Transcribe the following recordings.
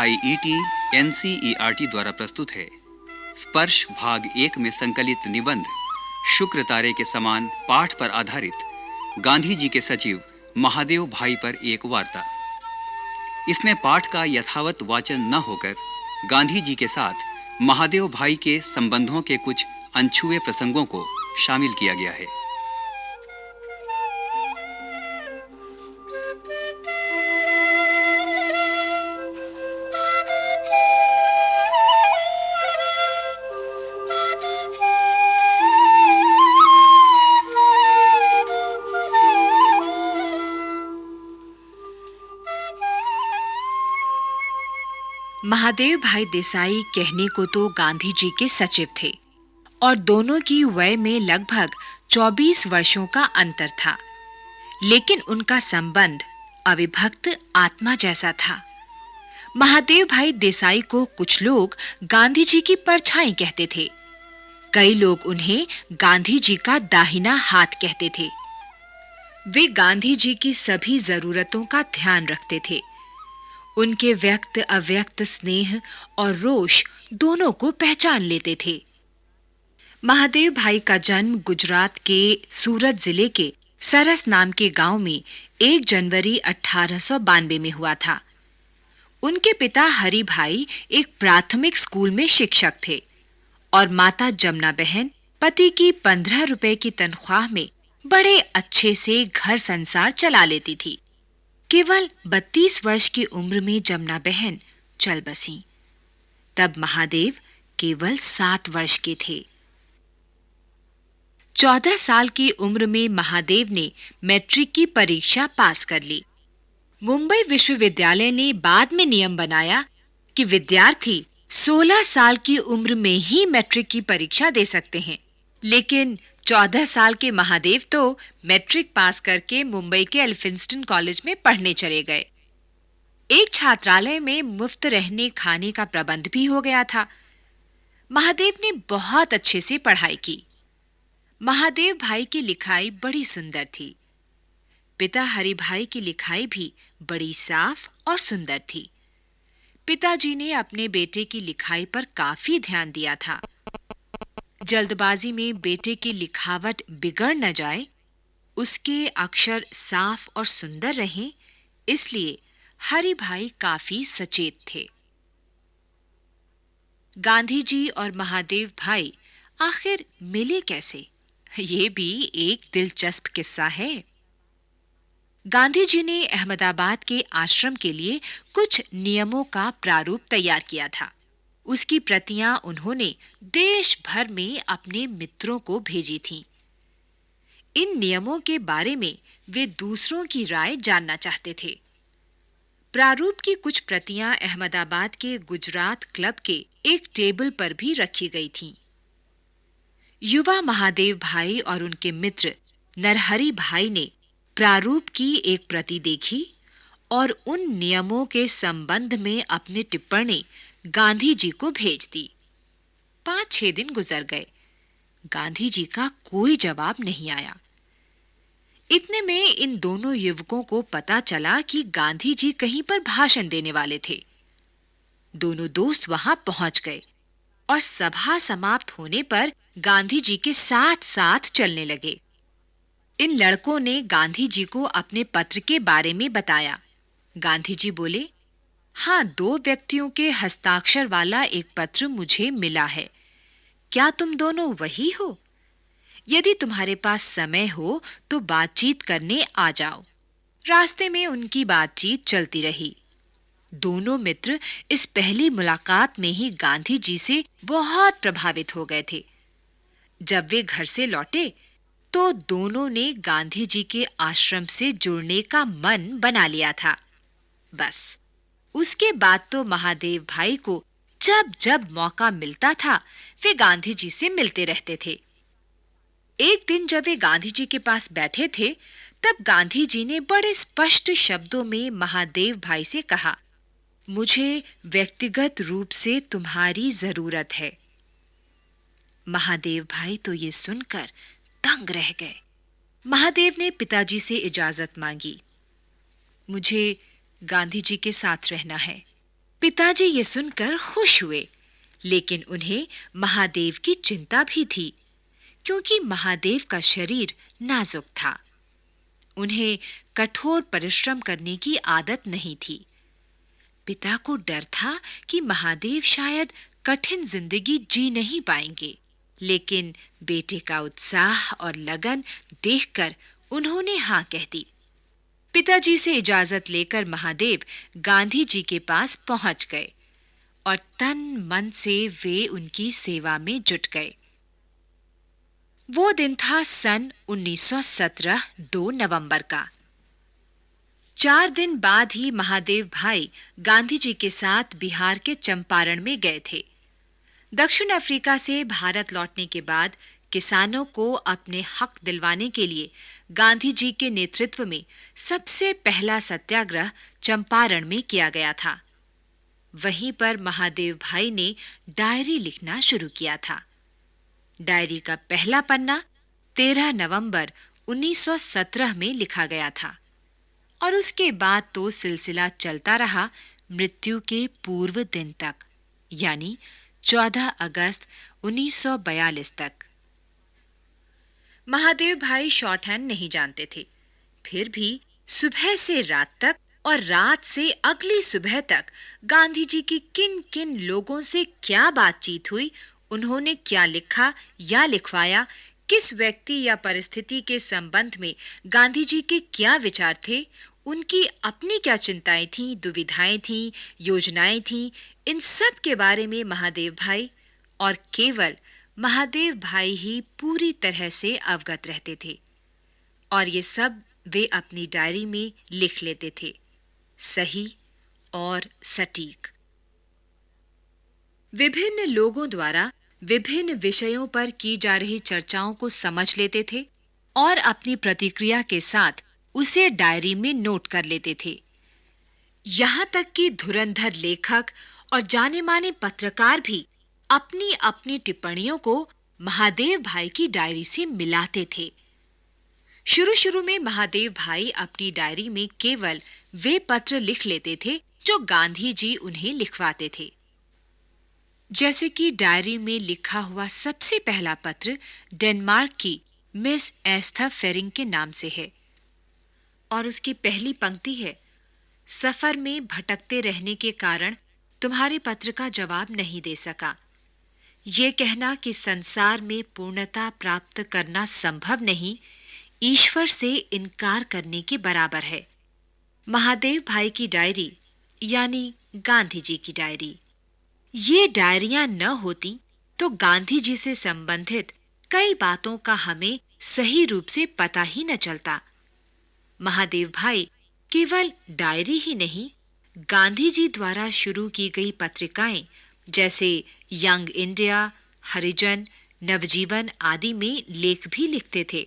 सी आई E N C T द्वारा प्रस्तुत है। स्पर्श भाग एक में संकलित निबंध, शुक्र तारे के समान पाठ पर आधारित गांधी जी के सचिव महादेव भाई पर एक वार्ता। इसमें पाठ का यथावत वाचन न होकर गांधी जी के साथ महादेव भाई के संबंधों के कुछ अनछुए प्रसंगों को शामिल किया गया है। महादेव भाई देसाई कहने को तो गांधी जी के सचिव थे और दोनों की वय में लगभग 24 वर्षों का अंतर था। लेकिन उनका संबंध अविभक्त आत्मा जैसा था। महादेव भाई देसाई को कुछ लोग गांधी जी की परछाई कहते थे। कई लोग उन्हें गांधी जी का दाहिना हाथ कहते थे। वे गांधी जी की सभी जरूरतों का ध्यान रखते थे। उनके व्यक्त, अव्यक्त स्नेह और रोष दोनों को पहचान लेते थे। महादेव भाई का जन्म गुजरात के सूरत ज़िले के सरस नाम के गाँव में 1 जनवरी अठारह सौ बानवे में हुआ था। उनके पिता हरि भाई एक प्राथमिक स्कूल में शिक्षक थे और माता जमुना बहन पति की पंद्रह रुपए की तनख्वाह में बड़े अच्छे से घर संसार चला लेती थी। केवल 32 वर्ष की उम्र में जमुना बहन, चल बसी। तब महादेव केवल सात वर्ष के थे। चौदह साल की उम्र में महादेव ने मैट्रिक की परीक्षा पास कर ली। मुंबई विश्वविद्यालय ने बाद में नियम बनाया कि विद्यार्थी 16 साल की उम्र में ही मैट्रिक की परीक्षा दे सकते हैं, लेकिन 14 साल के महादेव तो मैट्रिक पास करके मुंबई के एल्फिंस्टन कॉलेज में पढ़ने चले गए। एक छात्रालय में मुफ़्त रहने खाने का प्रबंध भी हो गया था। महादेव ने बहुत अच्छे से पढ़ाई की। महादेव भाई की लिखाई बड़ी सुंदर थी। पिता हरि भाई की लिखाई भी बड़ी साफ़ और सुंदर थी। पिताजी ने अपने बेटे की लिखाई पर काफ़ी ध्यान दिया था। जल्दबाजी में बेटे की लिखावट बिगड़ न जाए, उसके अक्षर साफ़ और सुंदर रहें, इसलिए हरि भाई काफ़ी सचेत थे। गांधी जी और महादेव भाई, आखिर मिले कैसे? ये भी एक दिलचस्प किस्सा है। गांधी जी ने अहमदाबाद के आश्रम के लिए कुछ नियमों का प्रारूप तैयार किया था। उसकी प्रतियाँ उन्होंने देश भर में अपने मित्रों को भेजी थीं। इन नियमों के बारे में वे दूसरों की राय जानना चाहते थे प्रारूप की कुछ प्रतियाँ अहमदाबाद के गुजरात क्लब के एक टेबल पर भी रखी गई थीं। युवा महादेव भाई और उनके मित्र नरहरि भाई ने प्रारूप की एक प्रति देखी और उन नियमों के संबंध में अपनी टिप्पणी गांधी जी को भेज दी। पाँच छह दिन गुजर गए। गांधी जी का कोई जवाब नहीं आया। इतने में इन दोनों युवकों को पता चला कि गांधी जी कहीं पर भाषण देने वाले थे। दोनों दोस्त वहाँ पहुँच गए और सभा समाप्त होने पर गांधी जी के साथ साथ चलने लगे। इन लड़कों ने गांधी जी को अपने पत्र के बारे में बताया। गांधी जी बोले हाँ दो व्यक्तियों के हस्ताक्षर वाला एक पत्र मुझे मिला है। क्या तुम दोनों वही हो? यदि तुम्हारे पास समय हो तो बातचीत करने आ जाओ। रास्ते में उनकी बातचीत चलती रही। दोनों मित्र इस पहली मुलाकात में ही गांधी जी से बहुत प्रभावित हो गए थे। जब वे घर से लौटे तो दोनों ने गांधी जी के आश्रम से जुड़ने का मन बना लिया था। बस। उसके बाद तो महादेव भाई को जब जब मौका मिलता था, वे गांधी जी से मिलते रहते थे। एक दिन जब वे गांधी जी के पास बैठे थे, तब गांधी जी ने बड़े स्पष्ट शब्दों में महादेव भाई से कहा, मुझे व्यक्तिगत रूप से तुम्हारी ज़रूरत है। महादेव भाई तो ये सुनकर दंग रह गए। महादेव ने पिताजी से इजाज़त मांगी। मुझे गांधी जी के साथ रहना है। पिताजी ये सुनकर खुश हुए, लेकिन उन्हें महादेव की चिंता भी थी, क्योंकि महादेव का शरीर नाजुक था। उन्हें कठोर परिश्रम करने की आदत नहीं थी। पिता को डर था कि महादेव शायद कठिन ज़िंदगी जी नहीं पाएँगे, लेकिन बेटे का उत्साह और लगन देखकर उन्होंने हाँ कह दी। पिताजी से इजाज़त लेकर महादेव गांधी जी के पास पहुँच गए और तन मन से वे उनकी सेवा में जुट गए। वो दिन था सन 1917 2 नवंबर का। चार दिन बाद ही महादेव भाई गांधी जी के साथ बिहार के चंपारण में गए थे। दक्षिण अफ्रीका से भारत लौटने के बाद किसानों को अपने हक दिलवाने के लिए गांधी जी के नेतृत्व में सबसे पहला सत्याग्रह चंपारण में किया गया था। वहीं पर महादेव भाई ने डायरी लिखना शुरू किया था। डायरी का पहला पन्ना 13 नवंबर 1917 में लिखा गया था और उसके बाद तो सिलसिला चलता रहा मृत्यु के पूर्व दिन तक, यानी 14 अगस्त 1942 तक। महादेव भाई शॉर्ट हैंड नहीं जानते थे। फिर भी सुबह से रात तक और रात से अगली सुबह तक गांधी जी की किन किन लोगों से क्या बातचीत हुई, उन्होंने क्या लिखा या लिखवाया, किस व्यक्ति या परिस्थिति के संबंध में गांधी जी के क्या विचार थे, उनकी अपनी क्या चिंताएँ थीं, दुविधाएँ थीं, योजनाएँ थीं, इन सब के बारे में महादेव भाई और केवल महादेव भाई ही पूरी तरह से अवगत रहते थे और ये सब वे अपनी डायरी में लिख लेते थे, सही और सटीक। विभिन्न लोगों द्वारा विभिन्न विषयों पर की जा रही चर्चाओं को समझ लेते थे और अपनी प्रतिक्रिया के साथ उसे डायरी में नोट कर लेते थे। यहाँ तक कि धुरंधर लेखक और जाने माने पत्रकार भी अपनी अपनी टिप्पणियों को महादेव भाई की डायरी से मिलाते थे। शुरू शुरू में महादेव भाई अपनी डायरी में केवल वे पत्र लिख लेते थे जो गांधी जी उन्हें लिखवाते थे। जैसे कि डायरी में लिखा हुआ सबसे पहला पत्र डेनमार्क की मिस एस्था फेरिंग के नाम से है। और उसकी पहली पंक्ति है, सफ़र में भटकते रहने के कारण तुम्हारे पत्र का जवाब नहीं दे सका। ये कहना कि संसार में पूर्णता प्राप्त करना संभव नहीं, ईश्वर से इनकार करने के बराबर है। महादेव भाई की डायरी, यानी गांधी जी की डायरी। ये डायरियाँ न होती तो गांधी जी से संबंधित कई बातों का हमें सही रूप से पता ही न चलता। महादेव भाई केवल डायरी ही नहीं, गांधी जी द्वारा शुरू की गई पत्रिकाएँ, जैसे यंग इंडिया, हरिजन, नवजीवन आदि में लेख भी लिखते थे।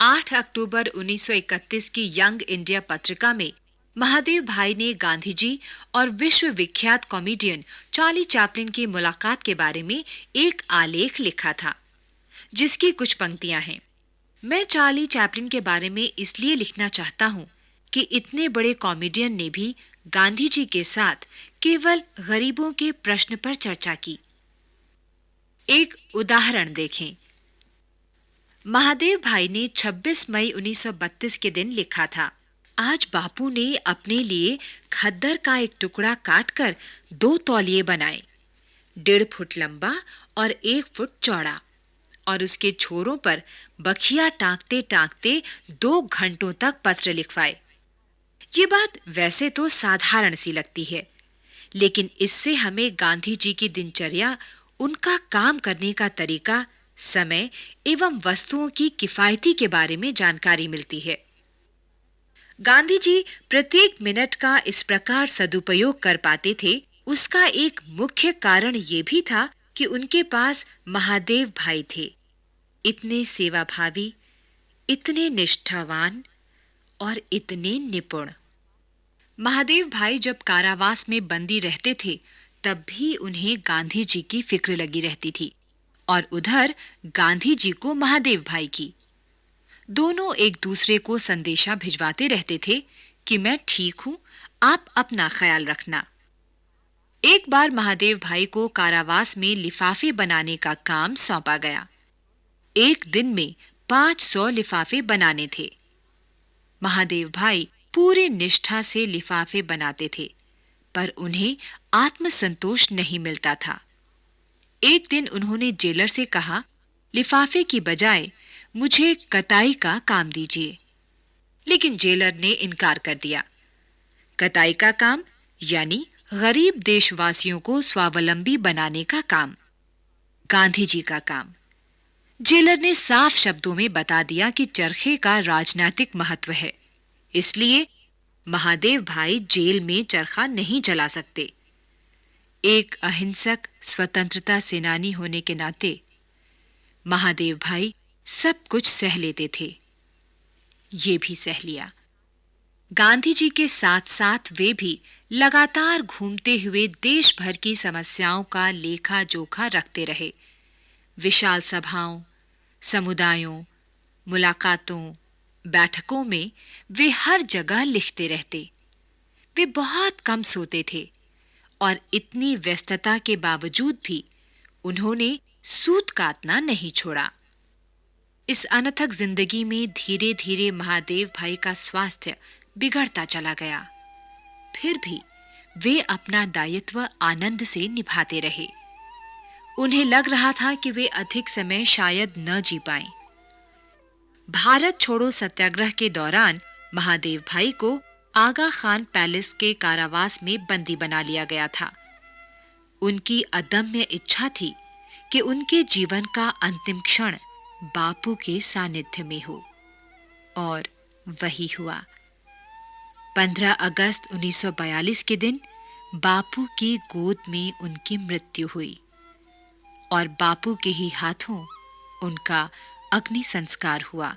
8 अक्टूबर 1931 की यंग इंडिया पत्रिका में महादेव भाई ने गांधी जी और विश्व विख्यात कॉमेडियन चार्ली चैपलिन की मुलाकात के बारे में एक आलेख लिखा था, जिसकी कुछ पंक्तियाँ हैं। मैं चार्ली चैपलिन के बारे में इसलिए लिखना चाहता हूँ कि इतने बड़े कॉमेडियन ने भी गांधी जी के साथ केवल गरीबों के प्रश्न पर चर्चा की। एक उदाहरण देखें। महादेव भाई ने 26 मई 1932 के दिन लिखा था, आज बापू ने अपने लिए खद्दर का एक टुकड़ा काटकर दो तौलिए बनाए, डेढ़ फुट लंबा और एक फुट चौड़ा, और उसके छोरों पर बखिया टांगते टांगते दो घंटों तक पत्र लिखवाए। ये बात वैसे तो साधारण सी लगती है, लेकिन इससे हमें गांधी जी की दिनचर्या, उनका काम करने का तरीका, समय एवं वस्तुओं की किफायती के बारे में जानकारी मिलती है। गांधी जी प्रत्येक मिनट का इस प्रकार सदुपयोग कर पाते थे, उसका एक मुख्य कारण ये भी था कि उनके पास महादेव भाई थे। इतने सेवाभावी, इतने निष्ठावान और इतने निपुण। महादेव भाई जब कारावास में बंदी रहते थे, तब भी उन्हें गांधी जी की फ़िक्र लगी रहती थी और उधर गांधी जी को महादेव भाई की। दोनों एक दूसरे को संदेशा भिजवाते रहते थे कि मैं ठीक हूँ, आप अपना ख्याल रखना। एक बार महादेव भाई को कारावास में लिफाफे बनाने का काम सौंपा गया। एक दिन में 500 लिफाफे बनाने थे। महादेव भाई पूरे निष्ठा से लिफाफे बनाते थे, पर उन्हें आत्मसंतोष नहीं मिलता था। एक दिन उन्होंने जेलर से कहा, लिफाफे की बजाय मुझे कताई का काम दीजिए। लेकिन जेलर ने इनकार कर दिया। कताई का काम, यानी गरीब देशवासियों को स्वावलंबी बनाने का काम गांधी जी का काम। जेलर ने साफ़ शब्दों में बता दिया कि चरखे का राजनीतिक महत्व है। इसलिए महादेव भाई जेल में चरखा नहीं चला सकते। एक अहिंसक, स्वतंत्रता सेनानी होने के नाते महादेव भाई सब कुछ सह लेते थे। ये भी सह लिया। गांधी जी के साथ साथ वे भी लगातार घूमते हुए देश भर की समस्याओं का लेखा जोखा रखते रहे। विशाल सभाओं, समुदायों, मुलाकातों बैठकों में वे हर जगह लिखते रहते। वे बहुत कम सोते थे और इतनी व्यस्तता के बावजूद भी उन्होंने सूत काटना नहीं छोड़ा। इस अनथक ज़िंदगी में धीरे धीरे महादेव भाई का स्वास्थ्य बिगड़ता चला गया। फिर भी वे अपना दायित्व आनंद से निभाते रहे। उन्हें लग रहा था कि वे अधिक समय शायद न जी पाएँ। भारत छोड़ो सत्याग्रह के दौरान महादेव भाई को आगा खान पैलेस के कारावास में बंदी बना लिया गया था। उनकी अदम्य इच्छा थी कि उनके जीवन का अंतिम क्षण बापू के सानिध्य में हो। और वही हुआ। 15 अगस्त 1942 के दिन बापू की गोद में उनकी मृत्यु हुई और बापू के ही हाथों उनका अग्नि संस्कार हुआ।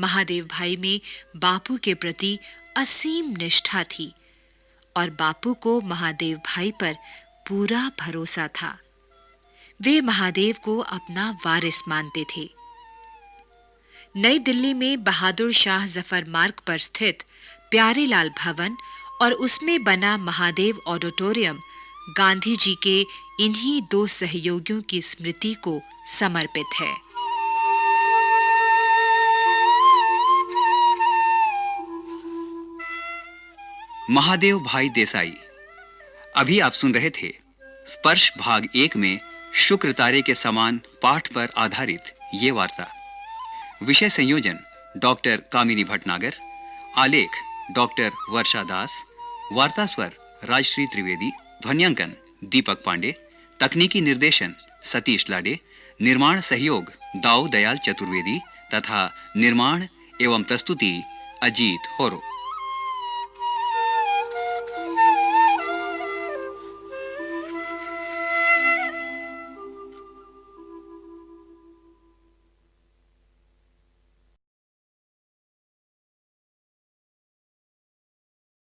महादेव भाई में बापू के प्रति असीम निष्ठा थी और बापू को महादेव भाई पर पूरा भरोसा था। वे महादेव को अपना वारिस मानते थे। नई दिल्ली में बहादुर शाह ज़फ़र मार्ग पर स्थित प्यारेलाल भवन और उसमें बना महादेव ऑडिटोरियम गांधी जी के इन्हीं दो सहयोगियों की स्मृति को समर्पित है। महादेव भाई देसाई। अभी आप सुन रहे थे स्पर्श भाग एक में शुक्र तारे के समान पाठ पर आधारित ये वार्ता। विषय संयोजन डॉक्टर कामिनी भटनागर, आलेख डॉक्टर वर्षा दास, वार्ता स्वर राजश्री त्रिवेदी, ध्वन्यांकन दीपक पांडे, तकनीकी निर्देशन सतीश लाडे, निर्माण सहयोग दाऊ दयाल चतुर्वेदी तथा निर्माण एवं प्रस्तुति अजीत होरो।